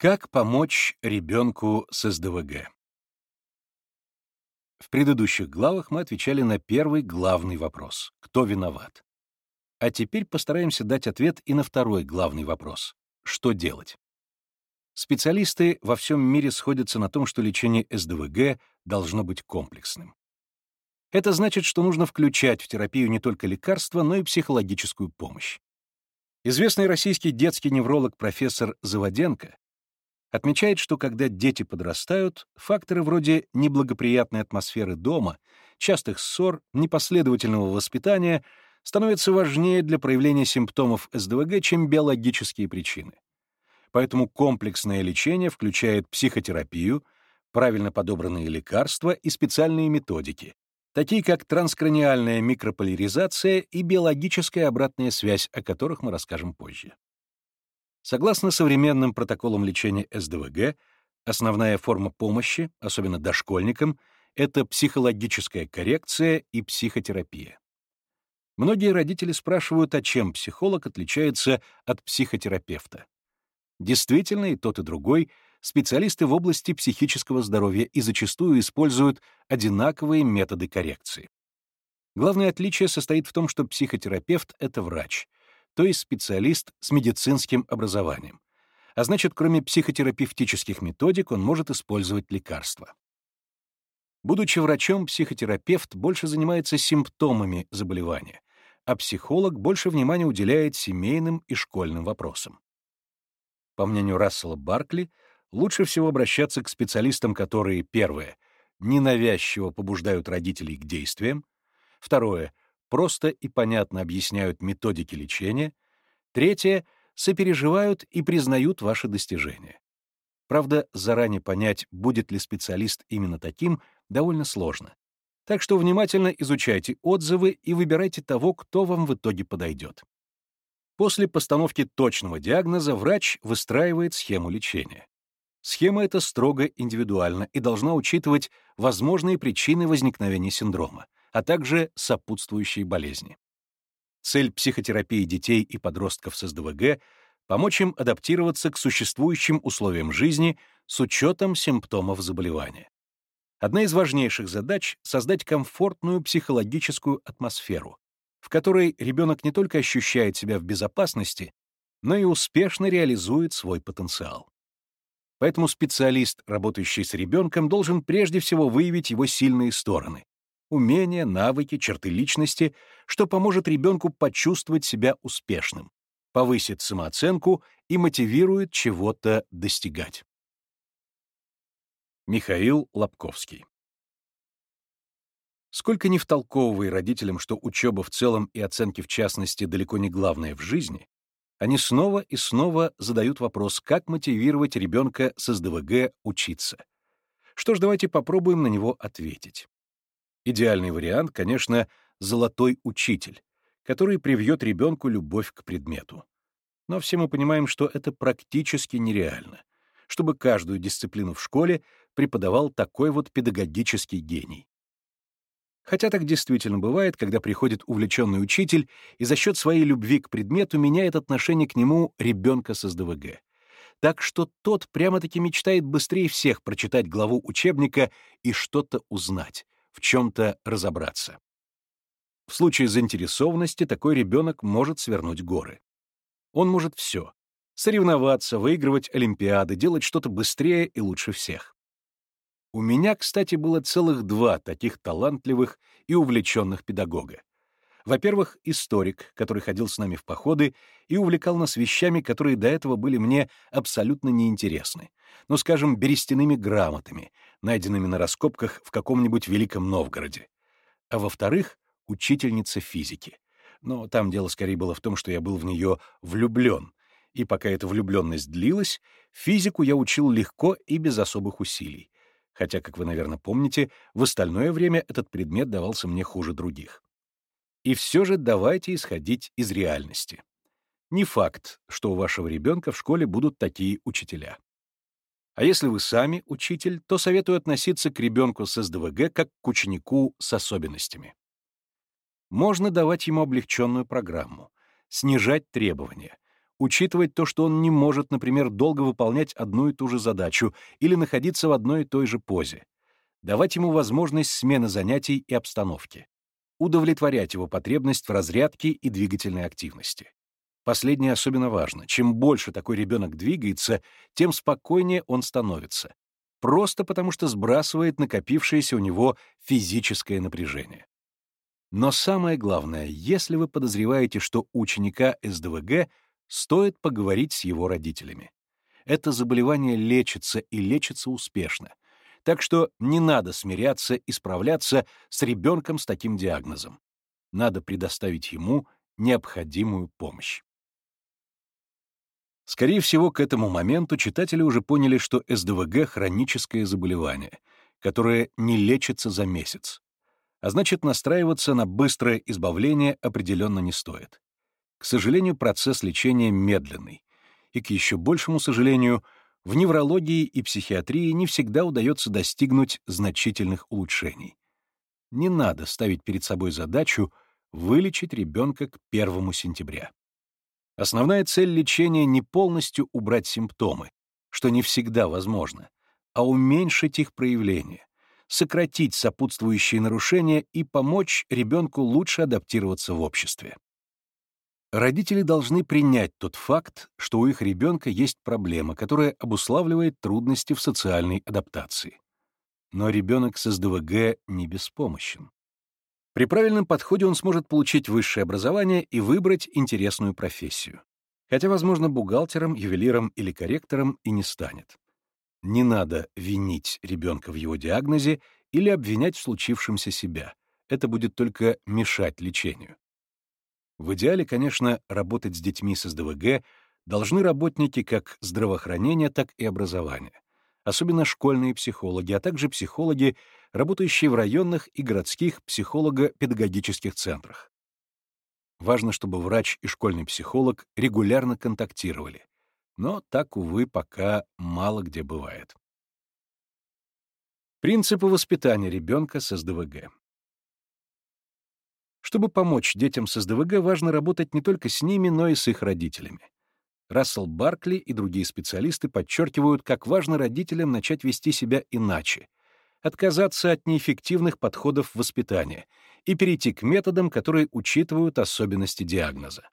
Как помочь ребенку с СДВГ? В предыдущих главах мы отвечали на первый главный вопрос — кто виноват? А теперь постараемся дать ответ и на второй главный вопрос — что делать? Специалисты во всем мире сходятся на том, что лечение СДВГ должно быть комплексным. Это значит, что нужно включать в терапию не только лекарства, но и психологическую помощь. Известный российский детский невролог профессор Заводенко отмечает, что когда дети подрастают, факторы вроде неблагоприятной атмосферы дома, частых ссор, непоследовательного воспитания становятся важнее для проявления симптомов СДВГ, чем биологические причины. Поэтому комплексное лечение включает психотерапию, правильно подобранные лекарства и специальные методики, такие как транскраниальная микрополяризация и биологическая обратная связь, о которых мы расскажем позже. Согласно современным протоколам лечения СДВГ, основная форма помощи, особенно дошкольникам, это психологическая коррекция и психотерапия. Многие родители спрашивают, а чем психолог отличается от психотерапевта. Действительно, и тот, и другой специалисты в области психического здоровья и зачастую используют одинаковые методы коррекции. Главное отличие состоит в том, что психотерапевт — это врач — то есть специалист с медицинским образованием. А значит, кроме психотерапевтических методик, он может использовать лекарства. Будучи врачом, психотерапевт больше занимается симптомами заболевания, а психолог больше внимания уделяет семейным и школьным вопросам. По мнению Рассела Баркли, лучше всего обращаться к специалистам, которые, первое, ненавязчиво побуждают родителей к действиям, второе, просто и понятно объясняют методики лечения. Третье — сопереживают и признают ваши достижения. Правда, заранее понять, будет ли специалист именно таким, довольно сложно. Так что внимательно изучайте отзывы и выбирайте того, кто вам в итоге подойдет. После постановки точного диагноза врач выстраивает схему лечения. Схема эта строго индивидуальна и должна учитывать возможные причины возникновения синдрома, а также сопутствующие болезни. Цель психотерапии детей и подростков с СДВГ — помочь им адаптироваться к существующим условиям жизни с учетом симптомов заболевания. Одна из важнейших задач — создать комфортную психологическую атмосферу, в которой ребенок не только ощущает себя в безопасности, но и успешно реализует свой потенциал. Поэтому специалист, работающий с ребенком, должен прежде всего выявить его сильные стороны, умения, навыки, черты личности, что поможет ребенку почувствовать себя успешным, повысит самооценку и мотивирует чего-то достигать. Михаил Лобковский Сколько ни втолковывай родителям, что учеба в целом и оценки в частности далеко не главное в жизни, они снова и снова задают вопрос, как мотивировать ребенка с СДВГ учиться. Что ж, давайте попробуем на него ответить. Идеальный вариант, конечно, золотой учитель, который привьет ребенку любовь к предмету. Но все мы понимаем, что это практически нереально, чтобы каждую дисциплину в школе преподавал такой вот педагогический гений. Хотя так действительно бывает, когда приходит увлеченный учитель и за счет своей любви к предмету меняет отношение к нему ребенка с СДВГ. Так что тот прямо-таки мечтает быстрее всех прочитать главу учебника и что-то узнать, в чем-то разобраться. В случае заинтересованности такой ребенок может свернуть горы. Он может все — соревноваться, выигрывать олимпиады, делать что-то быстрее и лучше всех. У меня, кстати, было целых два таких талантливых и увлеченных педагога. Во-первых, историк, который ходил с нами в походы и увлекал нас вещами, которые до этого были мне абсолютно неинтересны. Ну, скажем, берестяными грамотами, найденными на раскопках в каком-нибудь Великом Новгороде. А во-вторых, учительница физики. Но там дело скорее было в том, что я был в нее влюблен, и пока эта влюбленность длилась, физику я учил легко и без особых усилий. Хотя, как вы, наверное, помните, в остальное время этот предмет давался мне хуже других. И все же давайте исходить из реальности. Не факт, что у вашего ребенка в школе будут такие учителя. А если вы сами учитель, то советую относиться к ребенку с СДВГ как к ученику с особенностями. Можно давать ему облегченную программу, снижать требования, учитывать то, что он не может, например, долго выполнять одну и ту же задачу или находиться в одной и той же позе. Давать ему возможность смены занятий и обстановки. Удовлетворять его потребность в разрядке и двигательной активности. Последнее особенно важно. Чем больше такой ребенок двигается, тем спокойнее он становится. Просто потому что сбрасывает накопившееся у него физическое напряжение. Но самое главное, если вы подозреваете, что ученика СДВГ, стоит поговорить с его родителями. Это заболевание лечится и лечится успешно. Так что не надо смиряться и справляться с ребенком с таким диагнозом. Надо предоставить ему необходимую помощь. Скорее всего, к этому моменту читатели уже поняли, что СДВГ — хроническое заболевание, которое не лечится за месяц. А значит, настраиваться на быстрое избавление определенно не стоит. К сожалению, процесс лечения медленный. И, к еще большему сожалению, в неврологии и психиатрии не всегда удается достигнуть значительных улучшений. Не надо ставить перед собой задачу вылечить ребенка к 1 сентября. Основная цель лечения не полностью убрать симптомы, что не всегда возможно, а уменьшить их проявление, сократить сопутствующие нарушения и помочь ребенку лучше адаптироваться в обществе. Родители должны принять тот факт, что у их ребенка есть проблема, которая обуславливает трудности в социальной адаптации. Но ребенок с СДВГ не беспомощен. При правильном подходе он сможет получить высшее образование и выбрать интересную профессию. Хотя, возможно, бухгалтером, ювелиром или корректором и не станет. Не надо винить ребенка в его диагнозе или обвинять в случившемся себя. Это будет только мешать лечению. В идеале, конечно, работать с детьми с СДВГ должны работники как здравоохранения, так и образования особенно школьные психологи, а также психологи, работающие в районных и городских психолого-педагогических центрах. Важно, чтобы врач и школьный психолог регулярно контактировали. Но так, увы, пока мало где бывает. Принципы воспитания ребенка с СДВГ. Чтобы помочь детям с СДВГ, важно работать не только с ними, но и с их родителями. Рассел Баркли и другие специалисты подчеркивают, как важно родителям начать вести себя иначе, отказаться от неэффективных подходов воспитания и перейти к методам, которые учитывают особенности диагноза.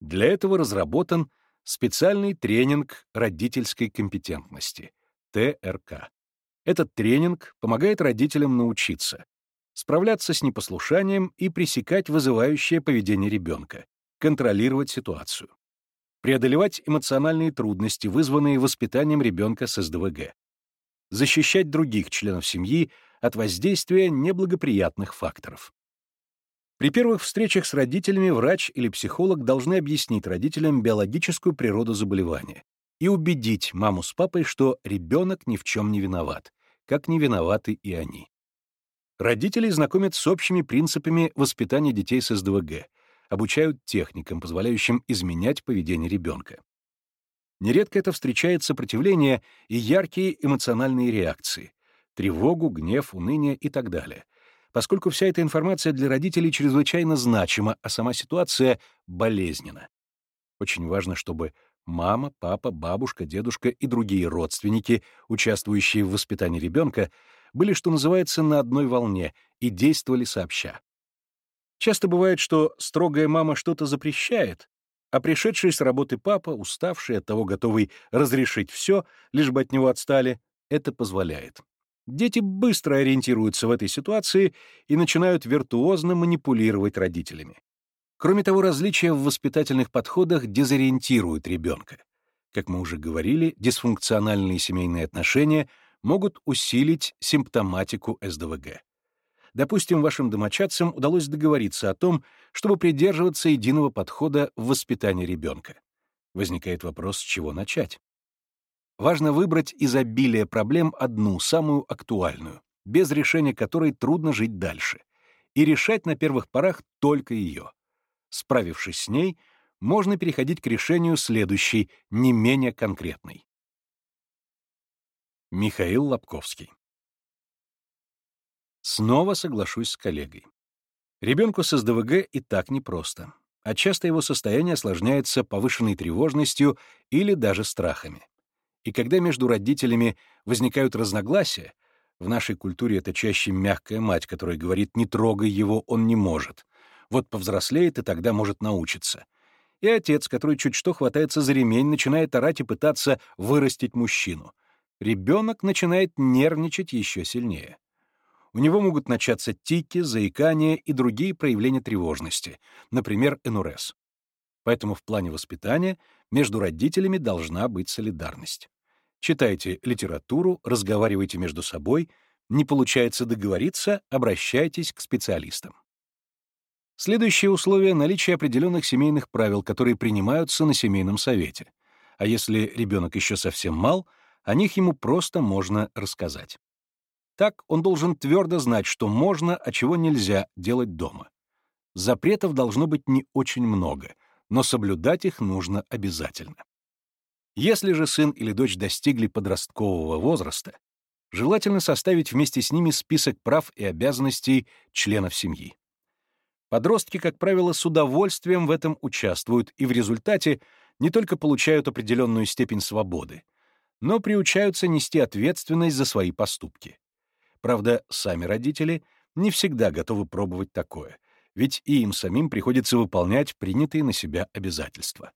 Для этого разработан специальный тренинг родительской компетентности, ТРК. Этот тренинг помогает родителям научиться справляться с непослушанием и пресекать вызывающее поведение ребенка, контролировать ситуацию преодолевать эмоциональные трудности, вызванные воспитанием ребенка с СДВГ, защищать других членов семьи от воздействия неблагоприятных факторов. При первых встречах с родителями врач или психолог должны объяснить родителям биологическую природу заболевания и убедить маму с папой, что ребенок ни в чем не виноват, как не виноваты и они. Родителей знакомят с общими принципами воспитания детей с СДВГ, обучают техникам, позволяющим изменять поведение ребенка. Нередко это встречает сопротивление и яркие эмоциональные реакции — тревогу, гнев, уныние и так далее, поскольку вся эта информация для родителей чрезвычайно значима, а сама ситуация болезненна. Очень важно, чтобы мама, папа, бабушка, дедушка и другие родственники, участвующие в воспитании ребенка, были, что называется, на одной волне и действовали сообща. Часто бывает, что строгая мама что-то запрещает, а пришедший с работы папа, уставший от того, готовый разрешить все, лишь бы от него отстали, это позволяет. Дети быстро ориентируются в этой ситуации и начинают виртуозно манипулировать родителями. Кроме того, различия в воспитательных подходах дезориентируют ребенка. Как мы уже говорили, дисфункциональные семейные отношения могут усилить симптоматику СДВГ. Допустим, вашим домочадцам удалось договориться о том, чтобы придерживаться единого подхода в воспитании ребенка. Возникает вопрос, с чего начать. Важно выбрать из обилия проблем одну, самую актуальную, без решения которой трудно жить дальше, и решать на первых порах только ее. Справившись с ней, можно переходить к решению следующей, не менее конкретной. Михаил Лобковский Снова соглашусь с коллегой. Ребенку с СДВГ и так непросто. а часто его состояние осложняется повышенной тревожностью или даже страхами. И когда между родителями возникают разногласия, в нашей культуре это чаще мягкая мать, которая говорит «не трогай его, он не может». Вот повзрослеет и тогда может научиться. И отец, который чуть что хватается за ремень, начинает орать и пытаться вырастить мужчину. Ребенок начинает нервничать еще сильнее. У него могут начаться тики, заикания и другие проявления тревожности, например, НРС. Поэтому в плане воспитания между родителями должна быть солидарность. Читайте литературу, разговаривайте между собой, не получается договориться, обращайтесь к специалистам. Следующее условие — наличие определенных семейных правил, которые принимаются на семейном совете. А если ребенок еще совсем мал, о них ему просто можно рассказать. Так он должен твердо знать, что можно, а чего нельзя делать дома. Запретов должно быть не очень много, но соблюдать их нужно обязательно. Если же сын или дочь достигли подросткового возраста, желательно составить вместе с ними список прав и обязанностей членов семьи. Подростки, как правило, с удовольствием в этом участвуют и в результате не только получают определенную степень свободы, но приучаются нести ответственность за свои поступки. Правда, сами родители не всегда готовы пробовать такое, ведь и им самим приходится выполнять принятые на себя обязательства.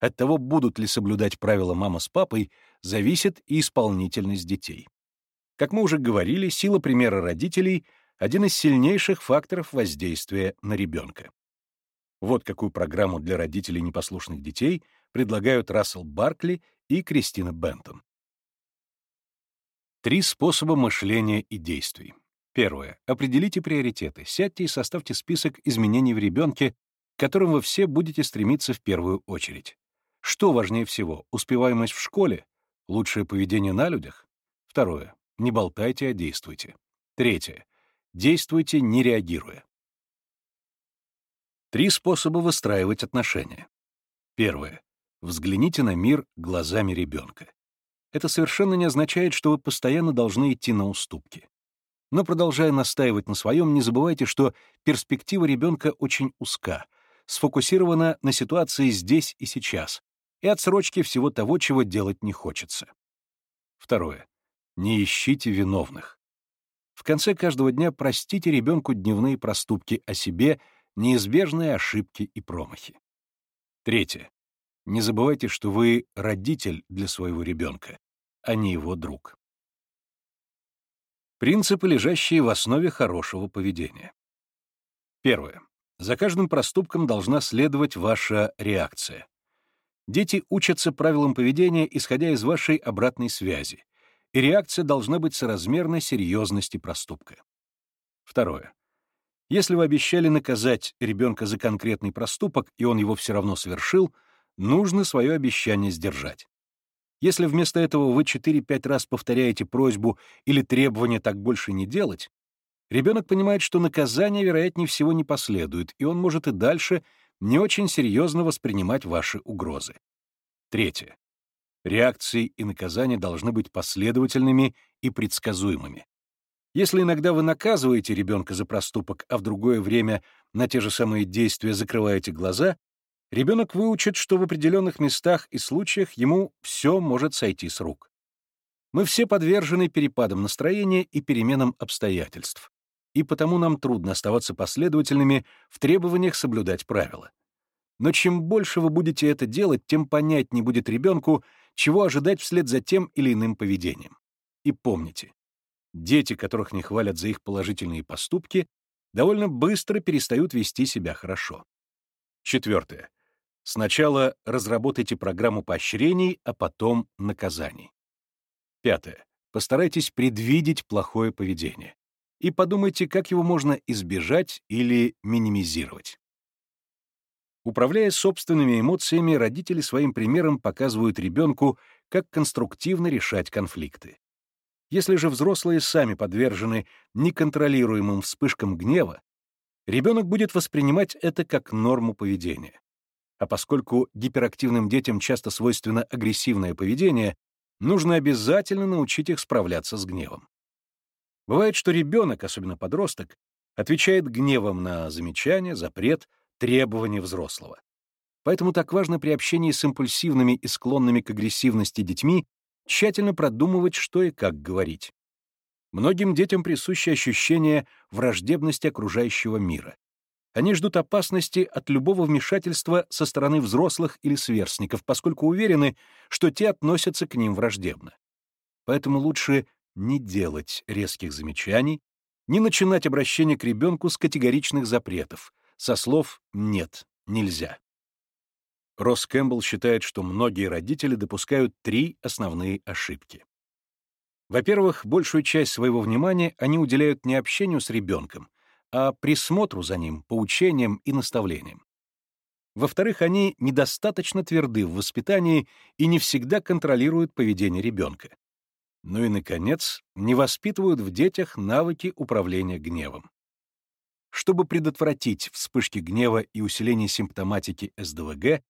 От того, будут ли соблюдать правила мама с папой, зависит и исполнительность детей. Как мы уже говорили, сила примера родителей — один из сильнейших факторов воздействия на ребенка. Вот какую программу для родителей непослушных детей предлагают Рассел Баркли и Кристина Бентон. Три способа мышления и действий. Первое. Определите приоритеты. Сядьте и составьте список изменений в ребенке, к которым вы все будете стремиться в первую очередь. Что важнее всего, успеваемость в школе? Лучшее поведение на людях? Второе. Не болтайте, а действуйте. Третье. Действуйте, не реагируя. Три способа выстраивать отношения. Первое. Взгляните на мир глазами ребенка. Это совершенно не означает, что вы постоянно должны идти на уступки. Но продолжая настаивать на своем, не забывайте, что перспектива ребенка очень узка, сфокусирована на ситуации здесь и сейчас, и отсрочки всего того, чего делать не хочется. Второе. Не ищите виновных. В конце каждого дня простите ребенку дневные проступки о себе, неизбежные ошибки и промахи. Третье. Не забывайте, что вы родитель для своего ребенка, а не его друг. Принципы, лежащие в основе хорошего поведения. Первое. За каждым проступком должна следовать ваша реакция. Дети учатся правилам поведения, исходя из вашей обратной связи, и реакция должна быть соразмерной серьезности проступка. Второе. Если вы обещали наказать ребенка за конкретный проступок, и он его все равно совершил, нужно свое обещание сдержать. Если вместо этого вы 4-5 раз повторяете просьбу или требование так больше не делать, ребенок понимает, что наказание, вероятнее всего, не последует, и он может и дальше не очень серьезно воспринимать ваши угрозы. Третье. Реакции и наказания должны быть последовательными и предсказуемыми. Если иногда вы наказываете ребенка за проступок, а в другое время на те же самые действия закрываете глаза, ребенок выучит, что в определенных местах и случаях ему все может сойти с рук. Мы все подвержены перепадам настроения и переменам обстоятельств и потому нам трудно оставаться последовательными в требованиях соблюдать правила. Но чем больше вы будете это делать, тем понятнее будет ребенку, чего ожидать вслед за тем или иным поведением. И помните, дети, которых не хвалят за их положительные поступки, довольно быстро перестают вести себя хорошо. Четвертое. Сначала разработайте программу поощрений, а потом наказаний. Пятое. Постарайтесь предвидеть плохое поведение и подумайте, как его можно избежать или минимизировать. Управляя собственными эмоциями, родители своим примером показывают ребенку, как конструктивно решать конфликты. Если же взрослые сами подвержены неконтролируемым вспышкам гнева, ребенок будет воспринимать это как норму поведения. А поскольку гиперактивным детям часто свойственно агрессивное поведение, нужно обязательно научить их справляться с гневом. Бывает, что ребенок, особенно подросток, отвечает гневом на замечание, запрет, требование взрослого. Поэтому так важно при общении с импульсивными и склонными к агрессивности детьми тщательно продумывать, что и как говорить. Многим детям присуще ощущение враждебности окружающего мира. Они ждут опасности от любого вмешательства со стороны взрослых или сверстников, поскольку уверены, что те относятся к ним враждебно. Поэтому лучше не делать резких замечаний, не начинать обращение к ребенку с категоричных запретов, со слов «нет, нельзя». Росс Кэмпбелл считает, что многие родители допускают три основные ошибки. Во-первых, большую часть своего внимания они уделяют не общению с ребенком, а присмотру за ним, поучениям и наставлениям. Во-вторых, они недостаточно тверды в воспитании и не всегда контролируют поведение ребенка. Ну и, наконец, не воспитывают в детях навыки управления гневом. Чтобы предотвратить вспышки гнева и усиление симптоматики СДВГ,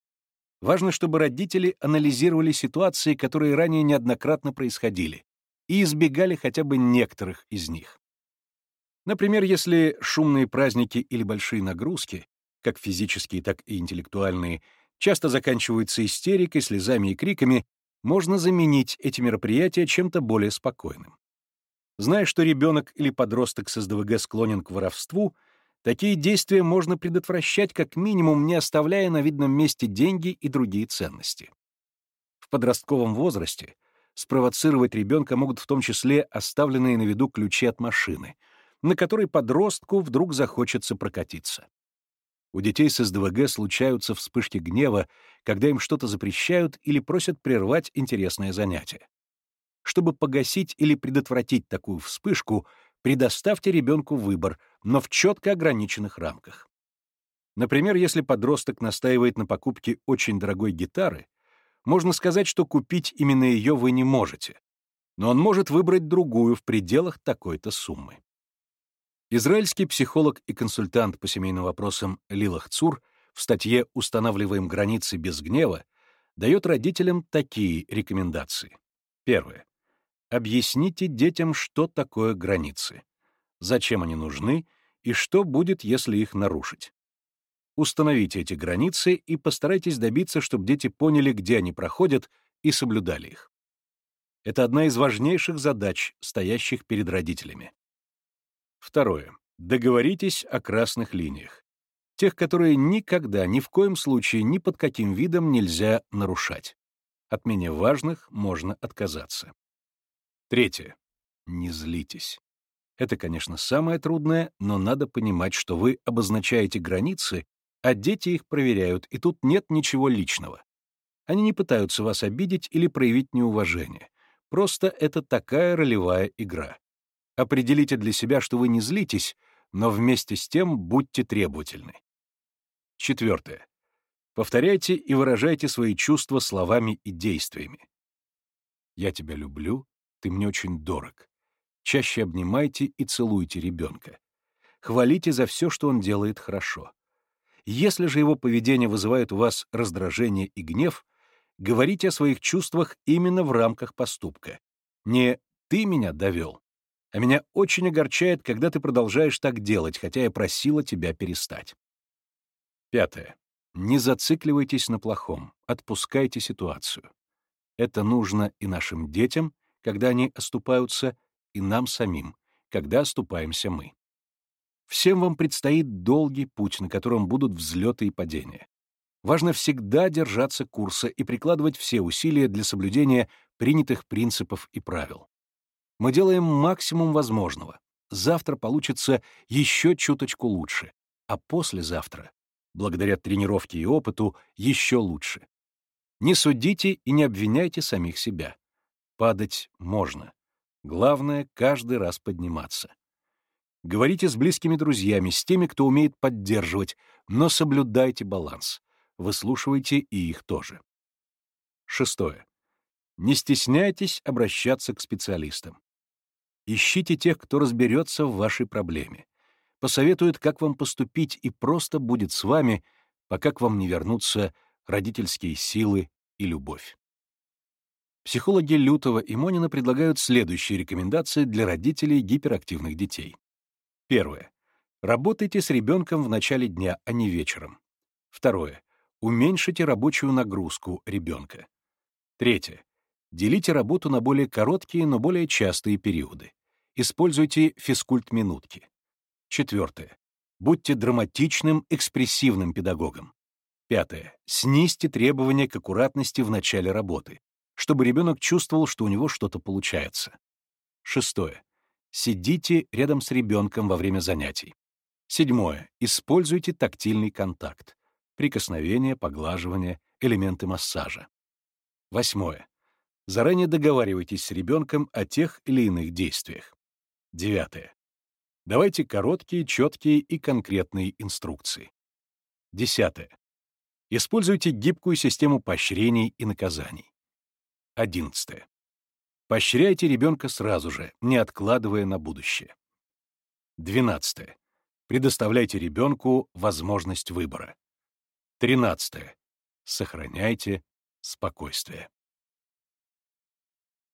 важно, чтобы родители анализировали ситуации, которые ранее неоднократно происходили, и избегали хотя бы некоторых из них. Например, если шумные праздники или большие нагрузки, как физические, так и интеллектуальные, часто заканчиваются истерикой, слезами и криками, можно заменить эти мероприятия чем-то более спокойным. Зная, что ребенок или подросток с СДВГ склонен к воровству, такие действия можно предотвращать как минимум, не оставляя на видном месте деньги и другие ценности. В подростковом возрасте спровоцировать ребенка могут в том числе оставленные на виду ключи от машины — на которой подростку вдруг захочется прокатиться. У детей с СДВГ случаются вспышки гнева, когда им что-то запрещают или просят прервать интересное занятие. Чтобы погасить или предотвратить такую вспышку, предоставьте ребенку выбор, но в четко ограниченных рамках. Например, если подросток настаивает на покупке очень дорогой гитары, можно сказать, что купить именно ее вы не можете, но он может выбрать другую в пределах такой-то суммы. Израильский психолог и консультант по семейным вопросам Лилах Цур в статье «Устанавливаем границы без гнева» дает родителям такие рекомендации. Первое. Объясните детям, что такое границы, зачем они нужны и что будет, если их нарушить. Установите эти границы и постарайтесь добиться, чтобы дети поняли, где они проходят, и соблюдали их. Это одна из важнейших задач, стоящих перед родителями. Второе. Договоритесь о красных линиях. Тех, которые никогда, ни в коем случае, ни под каким видом нельзя нарушать. От менее важных можно отказаться. Третье. Не злитесь. Это, конечно, самое трудное, но надо понимать, что вы обозначаете границы, а дети их проверяют, и тут нет ничего личного. Они не пытаются вас обидеть или проявить неуважение. Просто это такая ролевая игра. Определите для себя, что вы не злитесь, но вместе с тем будьте требовательны. Четвертое. Повторяйте и выражайте свои чувства словами и действиями. «Я тебя люблю, ты мне очень дорог». Чаще обнимайте и целуйте ребенка. Хвалите за все, что он делает хорошо. Если же его поведение вызывает у вас раздражение и гнев, говорите о своих чувствах именно в рамках поступка. Не «ты меня довел», а меня очень огорчает, когда ты продолжаешь так делать, хотя я просила тебя перестать. Пятое. Не зацикливайтесь на плохом, отпускайте ситуацию. Это нужно и нашим детям, когда они оступаются, и нам самим, когда оступаемся мы. Всем вам предстоит долгий путь, на котором будут взлеты и падения. Важно всегда держаться курса и прикладывать все усилия для соблюдения принятых принципов и правил. Мы делаем максимум возможного. Завтра получится еще чуточку лучше, а послезавтра, благодаря тренировке и опыту, еще лучше. Не судите и не обвиняйте самих себя. Падать можно. Главное — каждый раз подниматься. Говорите с близкими друзьями, с теми, кто умеет поддерживать, но соблюдайте баланс. Выслушивайте и их тоже. Шестое. Не стесняйтесь обращаться к специалистам. Ищите тех, кто разберется в вашей проблеме, посоветует, как вам поступить и просто будет с вами, пока к вам не вернутся родительские силы и любовь. Психологи Лютова и Монина предлагают следующие рекомендации для родителей гиперактивных детей. Первое. Работайте с ребенком в начале дня, а не вечером. Второе. Уменьшите рабочую нагрузку ребенка. Третье. Делите работу на более короткие, но более частые периоды. Используйте физкульт-минутки. Четвертое. Будьте драматичным, экспрессивным педагогом. Пятое. Снизьте требования к аккуратности в начале работы, чтобы ребенок чувствовал, что у него что-то получается. Шестое. Сидите рядом с ребенком во время занятий. Седьмое. Используйте тактильный контакт. Прикосновение, поглаживание, элементы массажа. Восьмое. Заранее договаривайтесь с ребенком о тех или иных действиях. Девятое. Давайте короткие, четкие и конкретные инструкции. Десятое. Используйте гибкую систему поощрений и наказаний. Одиннадцатое. Поощряйте ребенка сразу же, не откладывая на будущее. Двенадцатое. Предоставляйте ребенку возможность выбора. Тринадцатое. Сохраняйте спокойствие.